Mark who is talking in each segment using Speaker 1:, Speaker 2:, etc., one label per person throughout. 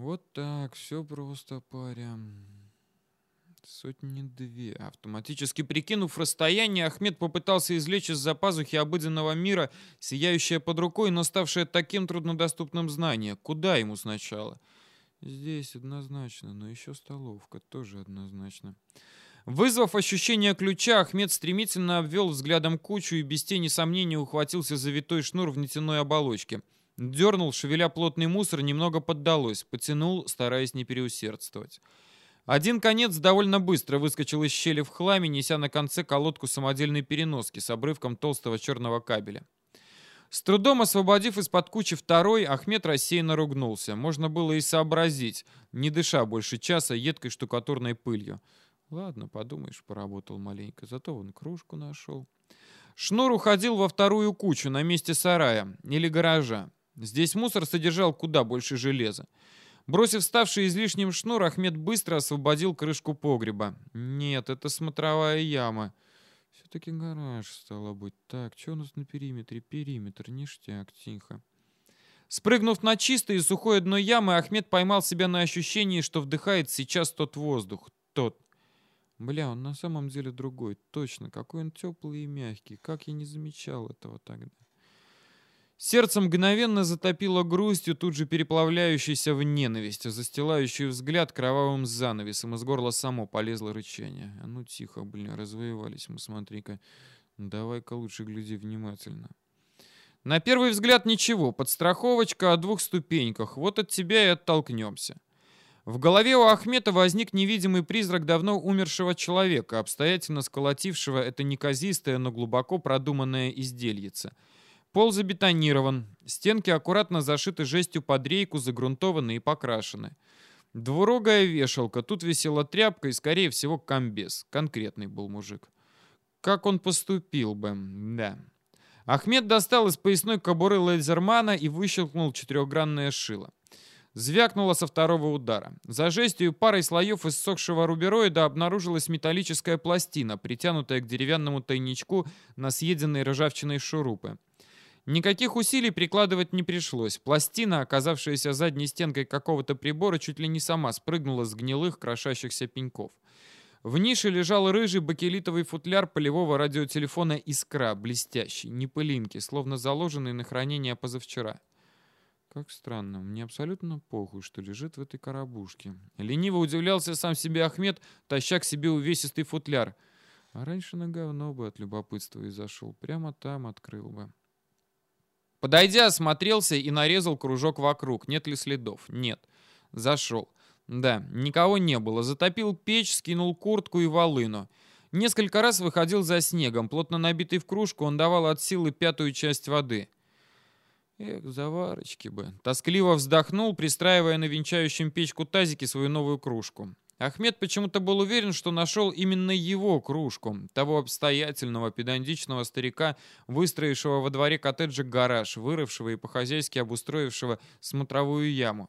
Speaker 1: Вот так, все просто, паря. Сотни две. Автоматически прикинув расстояние, Ахмед попытался извлечь из-за пазухи обыденного мира сияющее под рукой, но ставшее таким труднодоступным знание. Куда ему сначала? Здесь однозначно, но еще столовка тоже однозначно. Вызвав ощущение ключа, Ахмед стремительно обвел взглядом кучу и без тени сомнения ухватился за витой шнур в нетяной оболочке. Дернул, шевеля плотный мусор, немного поддалось, потянул, стараясь не переусердствовать. Один конец довольно быстро выскочил из щели в хламе, неся на конце колодку самодельной переноски с обрывком толстого черного кабеля. С трудом освободив из-под кучи второй, Ахмед рассеянно ругнулся. Можно было и сообразить, не дыша больше часа едкой штукатурной пылью. Ладно, подумаешь, поработал маленько, зато вон кружку нашел. Шнур уходил во вторую кучу на месте сарая или гаража. Здесь мусор содержал куда больше железа. Бросив ставший излишним шнур, Ахмед быстро освободил крышку погреба. Нет, это смотровая яма. Все-таки гараж, стало быть. Так, что у нас на периметре? Периметр, ништяк, тихо. Спрыгнув на чистое и сухое дно ямы, Ахмед поймал себя на ощущении, что вдыхает сейчас тот воздух. Тот. Бля, он на самом деле другой. Точно, какой он теплый и мягкий. Как я не замечал этого тогда. Сердце мгновенно затопило грустью, тут же переплавляющейся в ненависть, застилающую взгляд кровавым занавесом. Из горла само полезло рычание. А ну тихо, блин, развоевались мы, смотри-ка. Давай-ка лучше гляди внимательно. На первый взгляд ничего, подстраховочка о двух ступеньках. Вот от тебя и оттолкнемся. В голове у Ахмета возник невидимый призрак давно умершего человека, обстоятельно сколотившего это неказистое, но глубоко продуманное издельице — Пол забетонирован, стенки аккуратно зашиты жестью под рейку, загрунтованы и покрашены. Двурогая вешалка, тут висела тряпка и, скорее всего, комбез. Конкретный был мужик. Как он поступил бы, да. Ахмед достал из поясной кобуры лазермана и выщелкнул четырехгранное шило. Звякнуло со второго удара. За жестью парой слоев иссохшего рубероида обнаружилась металлическая пластина, притянутая к деревянному тайничку на съеденной ржавчиной шурупы. Никаких усилий прикладывать не пришлось. Пластина, оказавшаяся задней стенкой какого-то прибора, чуть ли не сама спрыгнула с гнилых, крошащихся пеньков. В нише лежал рыжий бакелитовый футляр полевого радиотелефона «Искра», блестящий, не пылинки, словно заложенный на хранение позавчера. Как странно, мне абсолютно похуй, что лежит в этой коробушке. Лениво удивлялся сам себе Ахмед, таща к себе увесистый футляр. А раньше на говно бы от любопытства и зашел. Прямо там открыл бы. Подойдя, осмотрелся и нарезал кружок вокруг. Нет ли следов? Нет. Зашел. Да, никого не было. Затопил печь, скинул куртку и волыну. Несколько раз выходил за снегом. Плотно набитый в кружку, он давал от силы пятую часть воды. Эх, заварочки бы. Тоскливо вздохнул, пристраивая на венчающем печку тазике свою новую кружку. Ахмед почему-то был уверен, что нашел именно его кружку, того обстоятельного, педантичного старика, выстроившего во дворе коттеджа гараж, вырывшего и по-хозяйски обустроившего смотровую яму.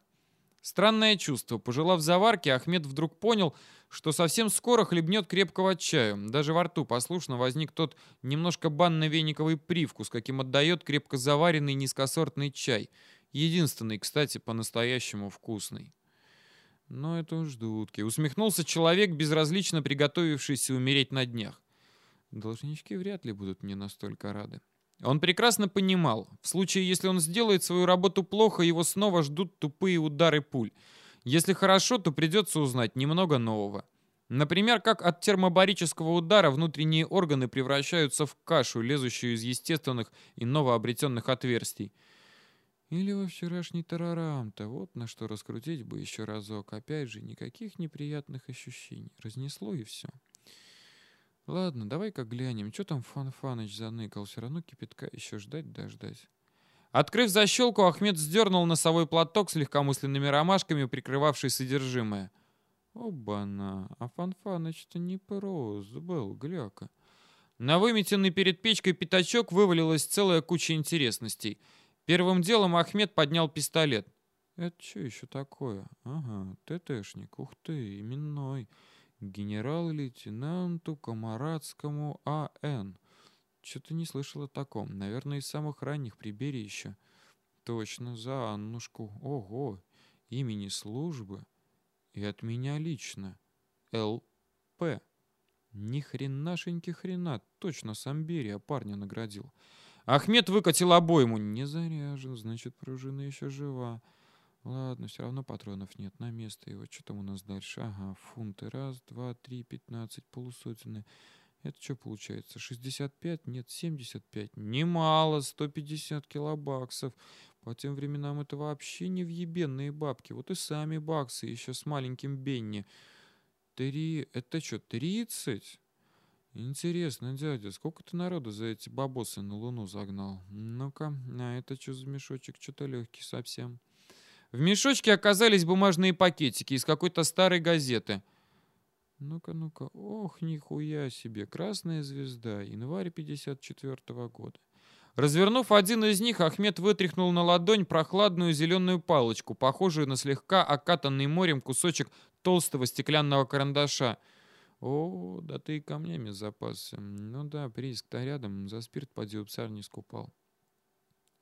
Speaker 1: Странное чувство. Пожелав заварки, Ахмед вдруг понял, что совсем скоро хлебнет крепкого чаю. Даже во рту послушно возник тот немножко банно-вениковый привкус, каким отдает крепко заваренный низкосортный чай. Единственный, кстати, по-настоящему вкусный. Но это уж дудки. Усмехнулся человек, безразлично приготовившийся умереть на днях. Должнички вряд ли будут мне настолько рады. Он прекрасно понимал, в случае, если он сделает свою работу плохо, его снова ждут тупые удары пуль. Если хорошо, то придется узнать немного нового. Например, как от термобарического удара внутренние органы превращаются в кашу, лезущую из естественных и новообретенных отверстий. Или во вчерашний тарарам-то, вот на что раскрутить бы еще разок. Опять же, никаких неприятных ощущений. Разнесло и все. Ладно, давай-ка глянем, что там Фан Фаныч заныкал. Все равно кипятка еще ждать да ждать. Открыв защелку, Ахмед сдернул носовой платок с легкомысленными ромашками, прикрывавший содержимое. Оба-на, а Фанфаныч-то не прост был, гляка. На выметенный перед печкой пятачок вывалилась целая куча интересностей — Первым делом Ахмед поднял пистолет. «Это что еще такое? Ага, ТТшник, ух ты, именной. Генерал-лейтенанту Комарадскому А.Н. Что-то не слышал о таком. Наверное, из самых ранних при еще. Точно, за Аннушку. Ого, имени службы и от меня лично. Л.П. Ни хренашеньки хрена, точно сам Берия парня наградил. Ахмед выкатил обойму. Не заряжен, значит, пружина еще жива. Ладно, все равно патронов нет. На место его. Что там у нас дальше? Ага, фунты. Раз, два, три, пятнадцать, полусотенные. Это что получается? 65? Нет, 75. Немало, 150 килобаксов. По тем временам это вообще не въебенные бабки. Вот и сами баксы, еще с маленьким Бенни. Три... Это что, 30? Интересно, дядя, сколько ты народу за эти бабосы на Луну загнал? Ну-ка, а это что за мешочек? Что-то легкий совсем. В мешочке оказались бумажные пакетики из какой-то старой газеты. Ну-ка, ну-ка. Ох, нихуя себе. Красная звезда. Январь 54 -го года. Развернув один из них, Ахмед вытряхнул на ладонь прохладную зеленую палочку, похожую на слегка окатанный морем кусочек толстого стеклянного карандаша. О, да ты и камнями запасся. Ну да, прииск-то рядом, за спирт поди псар не скупал.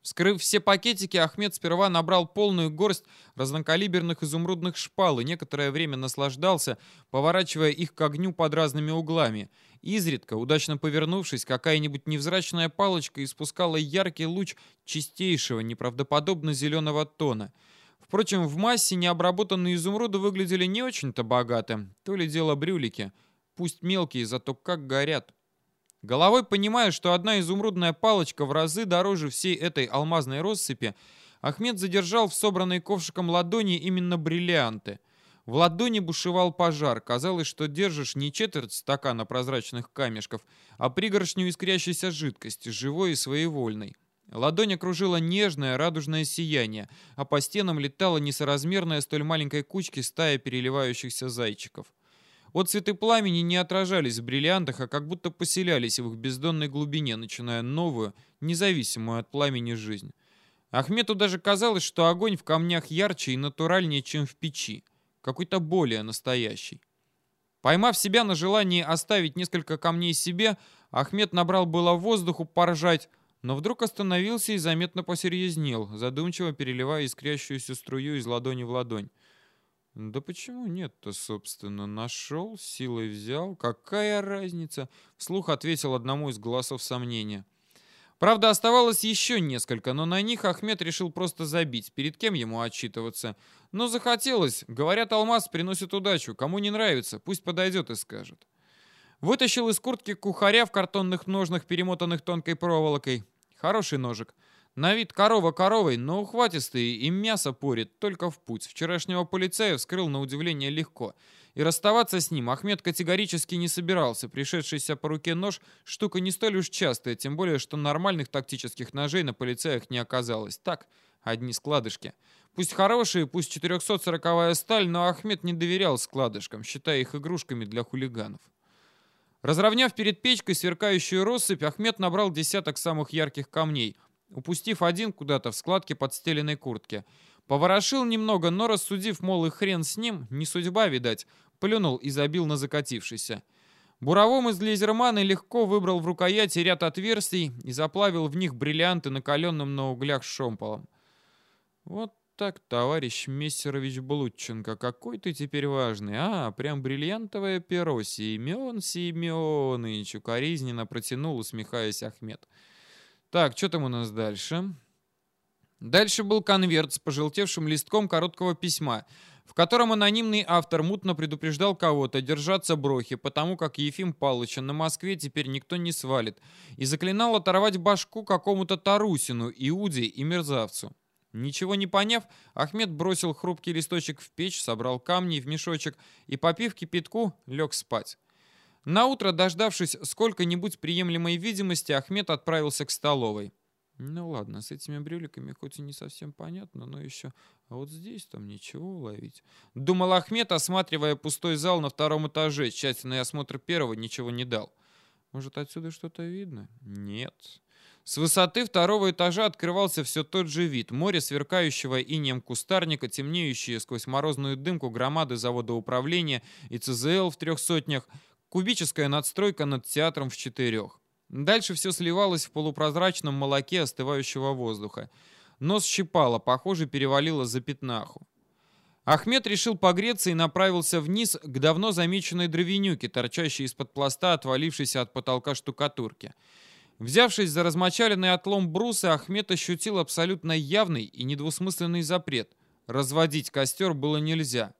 Speaker 1: Вскрыв все пакетики, Ахмед сперва набрал полную горсть разнокалиберных изумрудных шпал и некоторое время наслаждался, поворачивая их к огню под разными углами. Изредка, удачно повернувшись, какая-нибудь невзрачная палочка испускала яркий луч чистейшего, неправдоподобно зеленого тона. Впрочем, в массе необработанные изумруды выглядели не очень-то богато. То ли дело брюлики. Пусть мелкие, зато как горят. Головой понимая, что одна изумрудная палочка в разы дороже всей этой алмазной россыпи, Ахмед задержал в собранной ковшиком ладони именно бриллианты. В ладони бушевал пожар. Казалось, что держишь не четверть стакана прозрачных камешков, а пригоршню искрящейся жидкости, живой и своевольной. Ладонь окружила нежное радужное сияние, а по стенам летала несоразмерная столь маленькой кучки стая переливающихся зайчиков. Отцветы пламени не отражались в бриллиантах, а как будто поселялись в их бездонной глубине, начиная новую, независимую от пламени жизнь. Ахмету даже казалось, что огонь в камнях ярче и натуральнее, чем в печи, какой-то более настоящий. Поймав себя на желании оставить несколько камней себе, Ахмед набрал было воздуху поржать, но вдруг остановился и заметно посерьезнел, задумчиво переливая искрящуюся струю из ладони в ладонь. Да почему нет-то, собственно? Нашел, силой взял. Какая разница? Вслух ответил одному из голосов сомнения. Правда, оставалось еще несколько, но на них Ахмед решил просто забить. Перед кем ему отчитываться? Но захотелось. Говорят, алмаз приносит удачу. Кому не нравится, пусть подойдет и скажет. Вытащил из куртки кухаря в картонных ножнах, перемотанных тонкой проволокой. Хороший ножик. На вид корова коровой, но ухватистый и мясо порит, только в путь. Вчерашнего полицея вскрыл на удивление легко. И расставаться с ним Ахмед категорически не собирался. Пришедшийся по руке нож – штука не столь уж частая, тем более, что нормальных тактических ножей на полицеях не оказалось. Так, одни складышки. Пусть хорошие, пусть 440-я сталь, но Ахмед не доверял складышкам, считая их игрушками для хулиганов. Разровняв перед печкой сверкающую россыпь, Ахмед набрал десяток самых ярких камней – упустив один куда-то в складке подстеленной куртки. Поворошил немного, но рассудив, мол, и хрен с ним, не судьба, видать, плюнул и забил на закатившийся. Буровом из лезермана легко выбрал в рукояти ряд отверстий и заплавил в них бриллианты накаленным на углях шомполом. Вот так, товарищ Мессерович Блудченко, какой ты теперь важный. А, прям бриллиантовое перо, Семен Семенович, укоризненно протянул, усмехаясь Ахмед. — так, что там у нас дальше? Дальше был конверт с пожелтевшим листком короткого письма, в котором анонимный автор мутно предупреждал кого-то держаться брохи, потому как Ефим Палыча на Москве теперь никто не свалит, и заклинал оторвать башку какому-то Тарусину, Иуде и мерзавцу. Ничего не поняв, Ахмед бросил хрупкий листочек в печь, собрал камни в мешочек и, попив кипятку, лег спать. На утро, дождавшись сколько-нибудь приемлемой видимости, Ахмед отправился к столовой. Ну ладно, с этими брюликами хоть и не совсем понятно, но еще... А вот здесь там ничего уловить. Думал Ахмед, осматривая пустой зал на втором этаже. Тщательный осмотр первого ничего не дал. Может, отсюда что-то видно? Нет. С высоты второго этажа открывался все тот же вид. Море сверкающего инеем кустарника, темнеющие сквозь морозную дымку громады завода управления и ЦЗЛ в трех сотнях — Кубическая надстройка над театром в четырех. Дальше все сливалось в полупрозрачном молоке остывающего воздуха. Нос щипало, похоже, перевалило за пятнаху. Ахмед решил погреться и направился вниз к давно замеченной дровянюке, торчащей из-под пласта, отвалившейся от потолка штукатурки. Взявшись за размочаленный отлом бруса, Ахмед ощутил абсолютно явный и недвусмысленный запрет. Разводить костер было нельзя.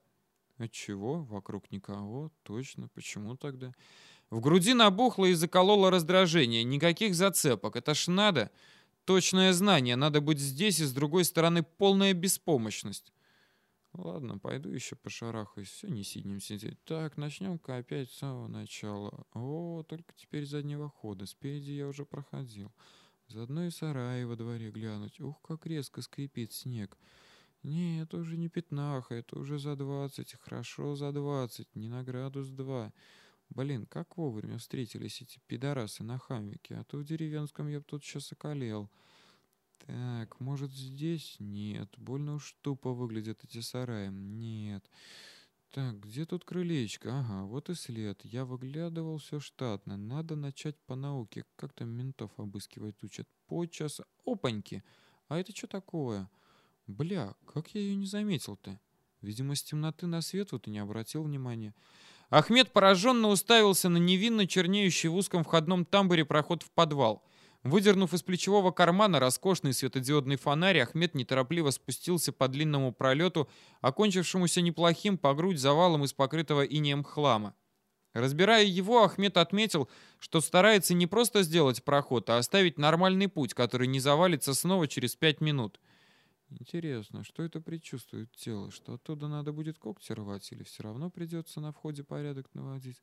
Speaker 1: Отчего? Вокруг никого. Точно. Почему тогда? В груди набухло и закололо раздражение. Никаких зацепок. Это ж надо. Точное знание. Надо быть здесь, и с другой стороны полная беспомощность. Ладно, пойду еще пошарахаюсь. Все, не сидим сидеть. Так, начнем-ка опять с самого начала. О, только теперь заднего хода. Спереди я уже проходил. Заодно и сараи во дворе глянуть. Ух, как резко скрипит снег. Не, это уже не пятнаха, это уже за двадцать. Хорошо за двадцать, не на градус два. Блин, как вовремя встретились эти пидорасы на хамвике, а то в деревенском я бы тут сейчас околел. Так, может здесь? Нет. Больно уж тупо выглядят эти сараи. Нет. Так, где тут крылечко? Ага, вот и след. Я выглядывал все штатно. Надо начать по науке. Как там ментов обыскивать учат? По часу. Опаньки! А это что такое? Бля, как я ее не заметил-то? Видимо, с темноты на свет вот и не обратил внимания. Ахмед пораженно уставился на невинно чернеющий в узком входном тамбуре проход в подвал. Выдернув из плечевого кармана роскошный светодиодный фонарь, Ахмед неторопливо спустился по длинному пролету, окончившемуся неплохим по грудь завалом из покрытого инеем хлама. Разбирая его, Ахмед отметил, что старается не просто сделать проход, а оставить нормальный путь, который не завалится снова через пять минут. Интересно, что это предчувствует тело? Что оттуда надо будет когти рвать или все равно придется на входе порядок наводить?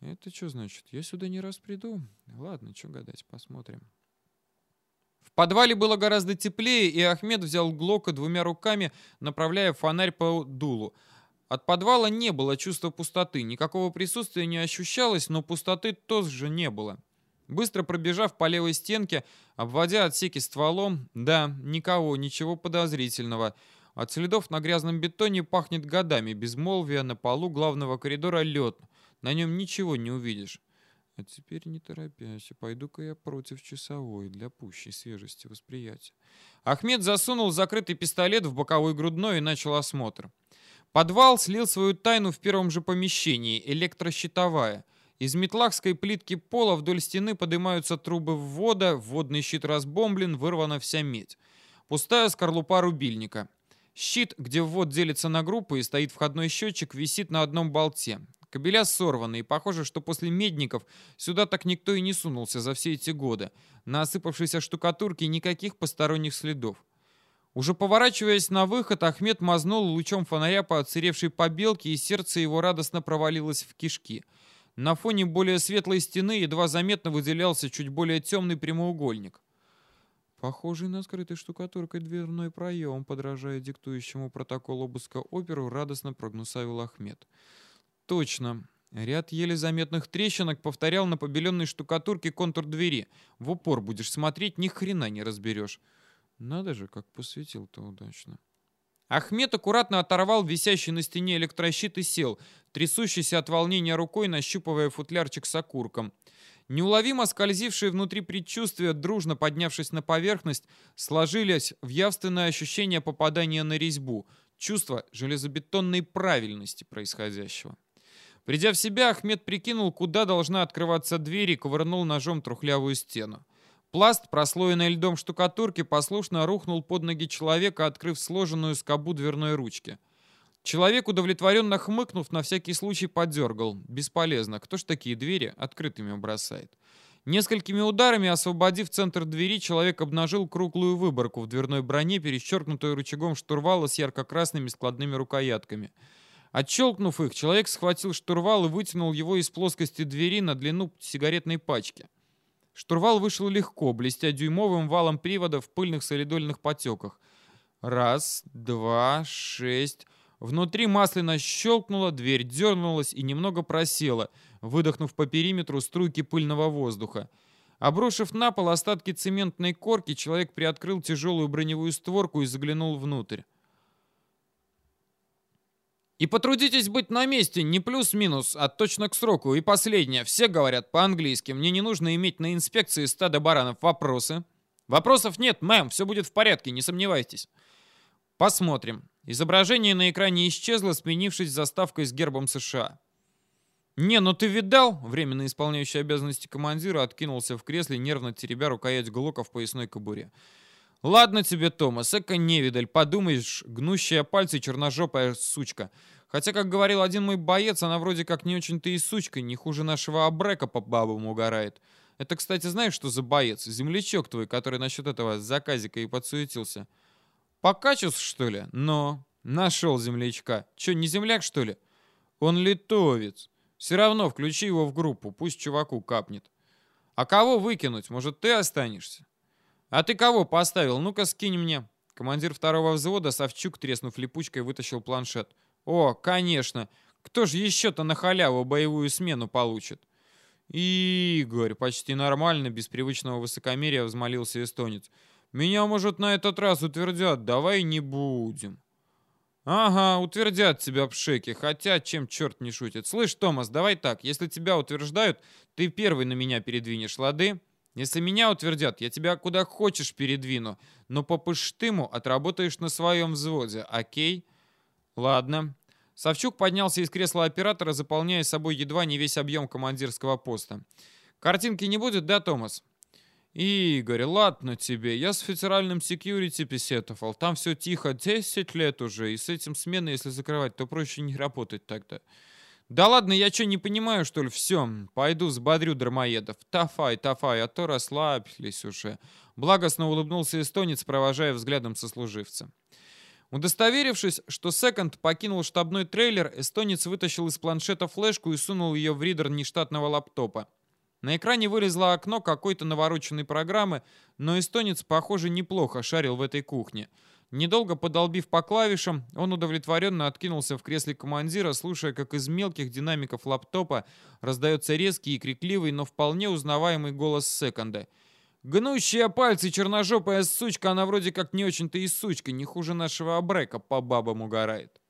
Speaker 1: Это что значит? Я сюда не раз приду? Ладно, что гадать, посмотрим. В подвале было гораздо теплее, и Ахмед взял Глока двумя руками, направляя фонарь по дулу. От подвала не было чувства пустоты, никакого присутствия не ощущалось, но пустоты тоже не было. Быстро пробежав по левой стенке, обводя отсеки стволом, да, никого, ничего подозрительного. От следов на грязном бетоне пахнет годами, безмолвия на полу главного коридора лед — на нем ничего не увидишь. А теперь не торопясь, пойду-ка я против часовой для пущей свежести восприятия. Ахмед засунул закрытый пистолет в боковой грудной и начал осмотр. Подвал слил свою тайну в первом же помещении, электрощитовая. Из метлахской плитки пола вдоль стены поднимаются трубы ввода, вводный щит разбомблен, вырвана вся медь. Пустая скорлупа рубильника. Щит, где ввод делится на группы и стоит входной счетчик, висит на одном болте. Кабеля сорваны, и похоже, что после медников сюда так никто и не сунулся за все эти годы. На осыпавшейся штукатурке никаких посторонних следов. Уже поворачиваясь на выход, Ахмед мазнул лучом фонаря по отсыревшей побелке, и сердце его радостно провалилось в кишки. На фоне более светлой стены едва заметно выделялся чуть более темный прямоугольник. Похожий на скрытый штукатуркой дверной проем, подражая диктующему протокол обыска оперу, радостно прогнусавил Ахмед. Точно. Ряд еле заметных трещинок повторял на побеленной штукатурке контур двери. В упор будешь смотреть, ни хрена не разберешь. Надо же, как посветил-то удачно. Ахмед аккуратно оторвал висящий на стене электрощит и сел, трясущийся от волнения рукой, нащупывая футлярчик с окурком. Неуловимо скользившие внутри предчувствия, дружно поднявшись на поверхность, сложились в явственное ощущение попадания на резьбу, чувство железобетонной правильности происходящего. Придя в себя, Ахмед прикинул, куда должна открываться дверь и ковырнул ножом трухлявую стену. Пласт, прослоенный льдом штукатурки, послушно рухнул под ноги человека, открыв сложенную скобу дверной ручки. Человек, удовлетворенно хмыкнув, на всякий случай подергал. Бесполезно, кто ж такие двери открытыми бросает. Несколькими ударами, освободив центр двери, человек обнажил круглую выборку в дверной броне, перещеркнутую рычагом штурвала с ярко-красными складными рукоятками — Отщелкнув их, человек схватил штурвал и вытянул его из плоскости двери на длину сигаретной пачки. Штурвал вышел легко, блестя дюймовым валом привода в пыльных солидольных потеках. Раз, два, шесть... Внутри масляно щелкнуло, дверь дернулась и немного просела, выдохнув по периметру струйки пыльного воздуха. Обрушив на пол остатки цементной корки, человек приоткрыл тяжелую броневую створку и заглянул внутрь. И потрудитесь быть на месте, не плюс-минус, а точно к сроку. И последнее. Все говорят по-английски. Мне не нужно иметь на инспекции стада баранов. Вопросы? Вопросов нет, мэм. Все будет в порядке, не сомневайтесь. Посмотрим. Изображение на экране исчезло, сменившись заставкой с гербом США. «Не, ну ты видал?» Временно исполняющий обязанности командира откинулся в кресле, нервно теребя рукоять глока в поясной кобуре. «Ладно тебе, Томас, эко невидаль, подумаешь, гнущая пальцы черножопая сучка. Хотя, как говорил один мой боец, она вроде как не очень-то и сучка, не хуже нашего абрека по бабам угорает. Это, кстати, знаешь, что за боец? Землячок твой, который насчет этого заказика и подсуетился. Покачус, что ли? Но, нашел землячка. Че, не земляк, что ли? Он литовец. Все равно включи его в группу, пусть чуваку капнет. А кого выкинуть? Может, ты останешься? А ты кого поставил? Ну-ка, скинь мне. Командир второго взвода, Савчук, треснув липучкой, вытащил планшет. О, конечно. Кто же еще-то на халяву боевую смену получит? Игорь, почти нормально, без привычного высокомерия взмолился эстонец. Меня, может, на этот раз утвердят, давай не будем. «Ага, утвердят тебя пшеки, хотя чем черт не шутит. Слышь, Томас, давай так, если тебя утверждают, ты первый на меня передвинешь, лады? Если меня утвердят, я тебя куда хочешь передвину, но по пыштыму отработаешь на своем взводе, окей?» «Ладно». Савчук поднялся из кресла оператора, заполняя собой едва не весь объем командирского поста. «Картинки не будет, да, Томас?» «Игорь, ладно тебе, я с федеральным секьюрити беседовал, там все тихо 10 лет уже, и с этим смены, если закрывать, то проще не работать тогда». «Да ладно, я что, не понимаю, что ли? Все, пойду взбодрю дармоедов. Тафай, тафай, а то расслабились уже». Благостно улыбнулся эстонец, провожая взглядом сослуживца. Удостоверившись, что Секонд покинул штабной трейлер, эстонец вытащил из планшета флешку и сунул ее в ридер нештатного лаптопа. На экране вылезло окно какой-то навороченной программы, но эстонец, похоже, неплохо шарил в этой кухне. Недолго подолбив по клавишам, он удовлетворенно откинулся в кресле командира, слушая, как из мелких динамиков лаптопа раздается резкий и крикливый, но вполне узнаваемый голос секонда. «Гнущая пальцы черножопая сучка, она вроде как не очень-то и сучка, не хуже нашего абрека, по бабам угорает».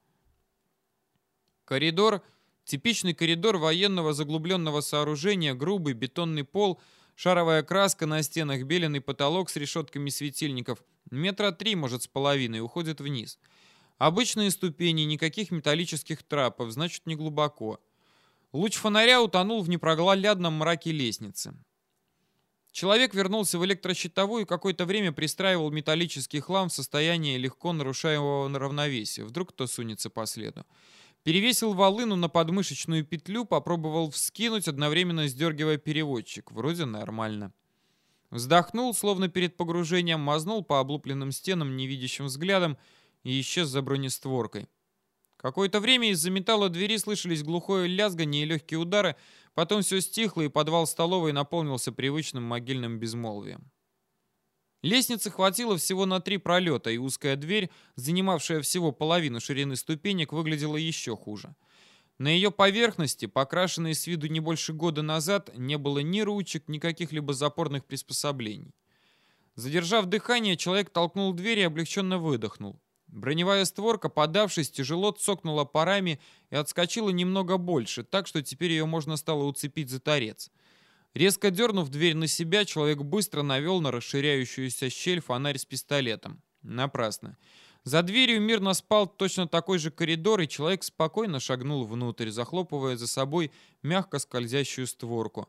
Speaker 1: Коридор Типичный коридор военного заглубленного сооружения, грубый бетонный пол, шаровая краска на стенах, беленый потолок с решетками светильников. Метра три, может, с половиной, уходит вниз. Обычные ступени, никаких металлических трапов, значит, не глубоко. Луч фонаря утонул в непроглядном мраке лестницы. Человек вернулся в электрощитовую и какое-то время пристраивал металлический хлам в состоянии легко нарушаемого равновесия. Вдруг кто сунется по следу. Перевесил волыну на подмышечную петлю, попробовал вскинуть, одновременно сдергивая переводчик. Вроде нормально. Вздохнул, словно перед погружением, мазнул по облупленным стенам невидящим взглядом и исчез за бронестворкой. Какое-то время из-за металла двери слышались глухое лязгание и легкие удары, потом все стихло, и подвал столовой наполнился привычным могильным безмолвием. Лестницы хватило всего на три пролета, и узкая дверь, занимавшая всего половину ширины ступенек, выглядела еще хуже. На ее поверхности, покрашенной с виду не больше года назад, не было ни ручек, ни каких-либо запорных приспособлений. Задержав дыхание, человек толкнул дверь и облегченно выдохнул. Броневая створка, подавшись, тяжело цокнула парами и отскочила немного больше, так что теперь ее можно стало уцепить за торец. Резко дернув дверь на себя, человек быстро навел на расширяющуюся щель фонарь с пистолетом. Напрасно. За дверью мирно спал точно такой же коридор, и человек спокойно шагнул внутрь, захлопывая за собой мягко скользящую створку.